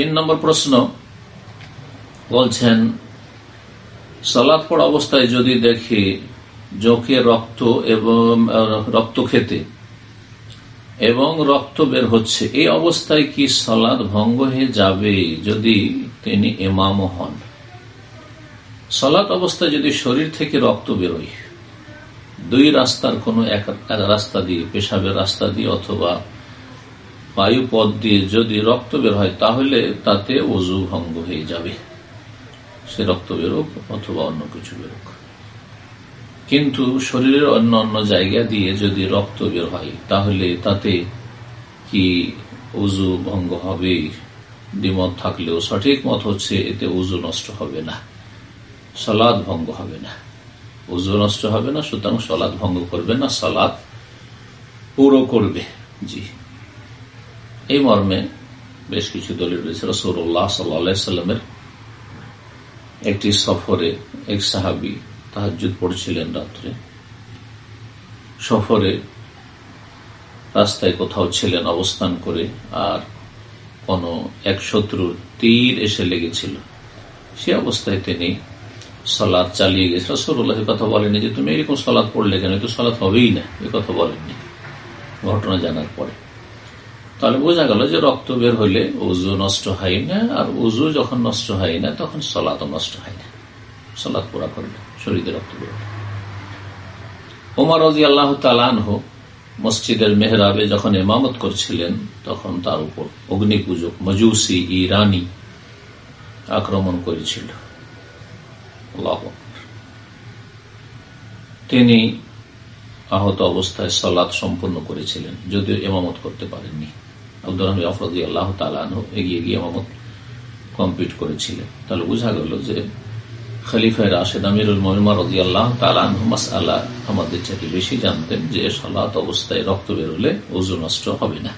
তিন নম্বর প্রশ্ন বলছেন, সালাদ পড়া অবস্থায় যদি দেখি জোকে রক্ত এবং রক্ত খেতে এবং রক্ত বের হচ্ছে, এই অবস্থায় কি সালাদ ভঙ্গ হয়ে যাবে যদি তিনি এমাম হন? সালাত অবস্থায় যদি শরীর থেকে রক্ত বেরোয়, দুই রাস্তার কোনো এক, রাস্তা দিয়ে, পেশাবের রাস্তা দিয়ে অথবা বায়ু পথ দিয়ে যদি রক্ত বের হয়, তাহলে তাতে অজু ভঙ্গ হয়ে যাবে। সে রক্ত বেরোক অথবা অন্য কিছু বেরোক। কিন্তু শরীরের অন্য অন্য জায়গা দিয়ে যদি রক্ত বের হয়, তাহলে তাতে কি উজু ভঙ্গ হবে? দ্বিমত থাকলেও সঠিক মত হচ্ছে এতে উজু নষ্ট হবে না। সলাদ ভঙ্গ হবে না। উজু নষ্ট হবে না, সুতরাং সলাদ ভঙ্গ করবে না, সলাদ পুরো করবে। জি। এই মর্মে বেশ কিছু দলের রয়েছে। রসৌল্লাহ সাল্লামের একটি সফরে এক সাহাবি তাহাজুদ পড়ছিলেন রাত্রে। সফরে রাস্তায় কোথাও ছিলেন, অবস্থান করে আর কোন এক শত্রুর তীর এসে লেগেছিল। সে অবস্থায় তিনি সলাদ চালিয়ে গেছে। রসুল্লাহ কথা বলেনি যে, তুমি এরকম সলাদ পড়লে কেন? তো সলাদ হবেই না। এ কথা বলেননি। ঘটনা জানার পরে। তাহলে বোঝা গেল যে রক্ত বের হলে উজু নষ্ট হয় না, আর উজু যখন নষ্ট হয় না, তখন সলাদও নষ্ট হয় না। সলাদ পুরা করবে, শরীরে রক্ত বের হলে ওমর রাজি আল্লাহ তালানহ মসজিদের মেহরাবে যখন এমামত করছিলেন, তখন তার উপর অগ্নি পূজক মজুসি ইরানি আক্রমণ করেছিল। তিনি আহত অবস্থায় সলাদ সম্পন্ন করেছিলেন, যদিও এমামত করতে পারেননি। আব্দুল রহমান আফরদি আল্লাহ তালান এগিয়ে গিয়ে মামত কমপ্লিট করেছিলেন। তাহলে বোঝা গেল যে খলিফায় রাশেদ আমিরুল মহিমা রদি আল্লাহ তালান মাস আল্লাহ আমাদের চাকরি বেশি জানতেন যে সালাত অবস্থায় রক্ত বেরোলে ওজন নষ্ট হবে না।